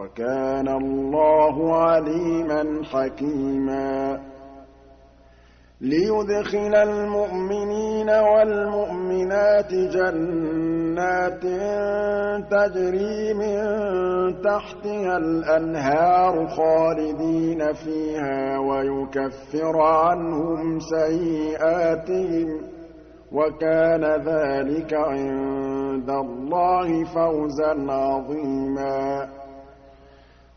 وَكَانَ اللَّهُ عَلِيمًا حَكِيمًا. لِيُدْخِلَ الْمُؤْمِنِينَ وَالْمُؤْمِنَاتِ جَنَّاتٍ تَجْرِي مِن تَحْتِهَا الْأَنْهَارُ خَالِدِينَ فِيهَا وَيُكَفِّرَ عَنْهُمْ سَيِّئَاتِهِمْ ۚ وَكَانَ ذَٰلِكَ عِندَ اللَّهِ فَوْزًا عَظِيمًا.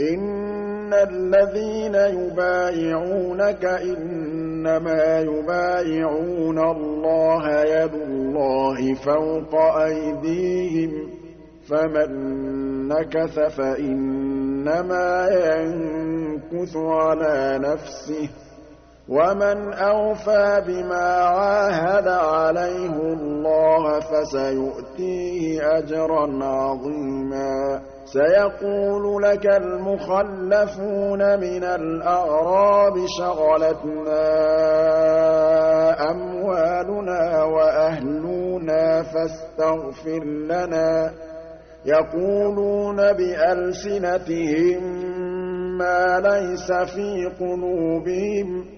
إِنَّ الَّذِينَ يُبَايِعُونَكَ إِنَّمَا يُبَايِعُونَ اللَّهَ يَدُ اللَّهِ فَوْقَ أَيْدِيهِمْ ۚ فَمَن نَّكَثَ فَإِنَّمَا يَنكُثُ عَلَىٰ نَفْسِهِ ۖ وَمَنْ أَوْفَىٰ بِمَا عَاهَدَ عَلَيْهُ اللَّهَ فَسَيُؤْتِيهِ أَجْرًا عَظِيمًا سَيَقُولُ لَكَ الْمُخَلَّفُونَ مِنَ الْأَعْرَابِ شَغَلَتْنَا أَمْوَالُنَا وَأَهْلُونَا فَاسْتَغْفِرْ لَنَا ۚ يَقُولُونَ بِأَلْسِنَتِهِم مَّا لَيْسَ فِي قُلُوبِهِمْ ۚ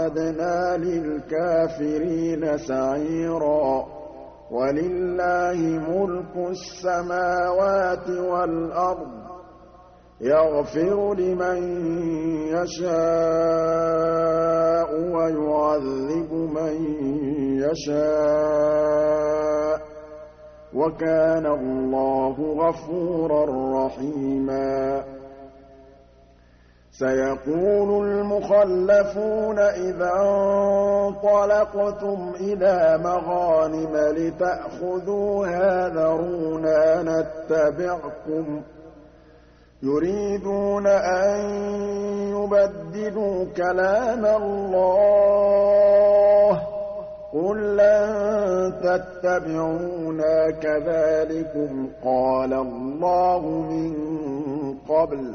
أَعْتَدْنَا لِلْكَافِرِينَ سَعِيرًا وَلِلَّهِ مُلْكُ السَّمَاوَاتِ وَالْأَرْضِ ۚ يَغْفِرُ لِمَن يَشَاءُ وَيُعَذِّبُ مَن يَشَاءُ ۚ وَكَانَ اللَّهُ غَفُورًا رَّحِيمًا سيقول المخلفون إذا انطلقتم إلى مغانم لتأخذوها ذرونا نتبعكم يريدون أن يبدلوا كلام الله قل لن تتبعونا كذلكم قال الله من قبل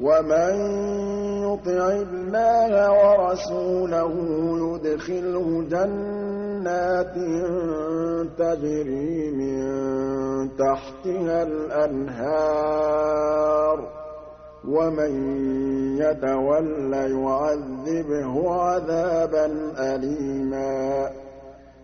وَمَن يُطِعِ اللَّهَ وَرَسُولَهُ يُدْخِلْهُ جَنَّاتٍ تَجْرِي مِن تَحْتِهَا الْأَنْهَارُ ۖ وَمَن يَتَوَلَّ يُعَذِّبْهُ عَذَابًا أَلِيمًا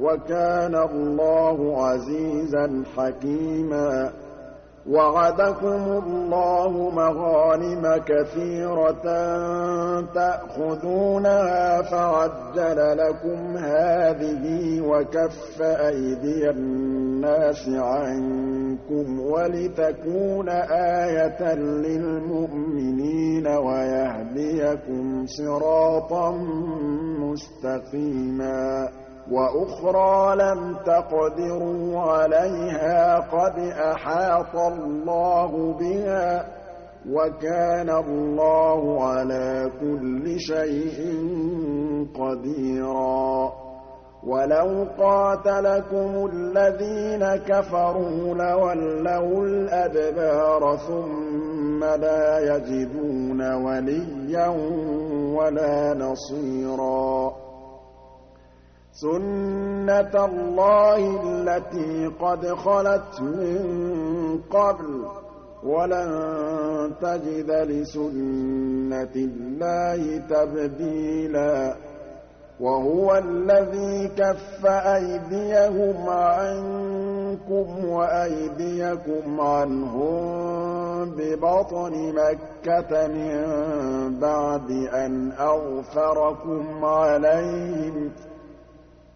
وَكَانَ اللَّهُ عَزِيزًا حَكِيمًا. وَعَدَكُمُ اللَّهُ مَغَانِمَ كَثِيرَةً تَأْخُذُونَهَا فَعَجَّلَ لَكُمْ هَٰذِهِ وَكَفَّ أَيْدِيَ النَّاسِ عَنكُمْ وَلِتَكُونَ آيَةً لِّلْمُؤْمِنِينَ وَيَهْدِيَكُمْ صِرَاطًا مُّسْتَقِيمًا. وَأُخْرَىٰ لَمْ تَقْدِرُوا عَلَيْهَا قَدْ أَحَاطَ اللَّهُ بِهَا ۚ وَكَانَ اللَّهُ عَلَىٰ كُلِّ شَيْءٍ قَدِيرًا. وَلَوْ قَاتَلَكُمُ الَّذِينَ كَفَرُوا لَوَلَّوُا الْأَدْبَارَ ثُمَّ لَا يَجِدُونَ وَلِيًّا وَلَا نَصِيرًا. سُنَّةَ اللَّهِ الَّتِي قَدْ خَلَتْ مِن قَبْلُ ۖ وَلَن تَجِدَ لِسُنَّةِ اللَّهِ تَبْدِيلًا وَهُوَ الَّذِي كَفَّ أَيْدِيَهُمْ عَنكُمْ وَأَيْدِيَكُمْ عَنْهُم بِبَطْنِ مَكَّةَ مِن بَعْدِ أَنْ أَظْفَرَكُمْ عَلَيْهِمْ ۚ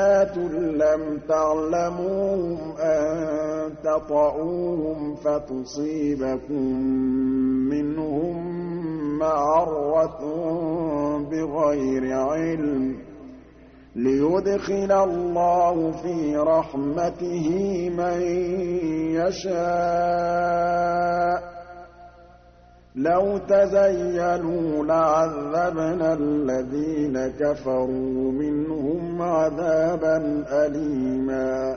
مُؤْمِنَاتٌ لَّمْ تَعْلَمُوهُمْ أَن تَطَئُوهُمْ فَتُصِيبَكُم مِّنْهُم مَّعَرَّةٌ بِغَيْرِ عِلْمٍ لِّيُدْخِلَ اللَّهُ فِي رَحْمَتِهِ مَن يَشَاءُ لَوْ تَزَيَّلُوا لَعَذَّبْنَا الَّذِينَ كَفَرُوا مِنْهُمْ عَذَابًا أَلِيمًا.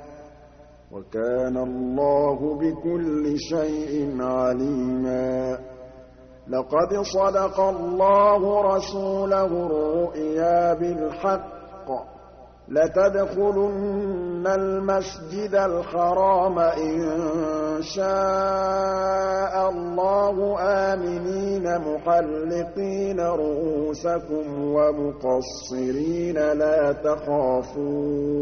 وَكَانَ اللَّهُ بِكُلِّ شَيْءٍ عَلِيمًا. لَقَدْ صَدَقَ اللَّهُ رَسُولَهُ الرُّؤْيَا بِالْحَقِّ ۖ. لَتَدْخُلُنَّ الْمَسْجِدَ الْحَرَامَ إِن شَاءَ اللَّهُ آمِنِينَ مُحَلِّقِينَ رُءُوسَكُمْ وَمُقَصِّرِينَ لَا تَخَافُونَ.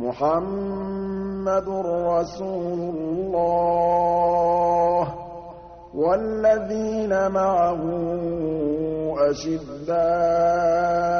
مُّحَمَّدٌ رَّسُولُ اللَّهِ ۚ وَالَّذِينَ مَعَهُ أَشِدَّاءُ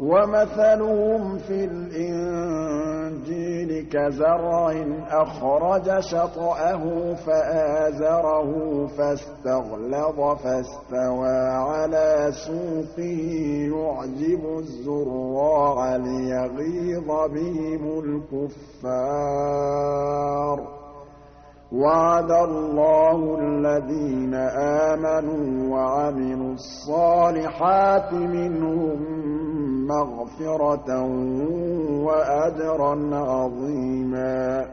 وَمَثَلُهُمْ فِي الْإِنجِيلِ كَزَرْعٍ أَخْرَجَ شَطْأَهُ فَآزَرَهُ فَاسْتَغْلَظَ فَاسْتَوَىٰ عَلَىٰ سُوقِهِ يُعْجِبُ الزُّرَّاعَ لِيَغِيظَ بِهِمُ الْكُفَّارَ. وَعَدَ اللَّهُ الَّذِينَ آمَنُوا وَعَمِلُوا الصَّالِحَاتِ مِنْهُم مَّغْفِرَةً وَأَجْرًا عَظِيمًا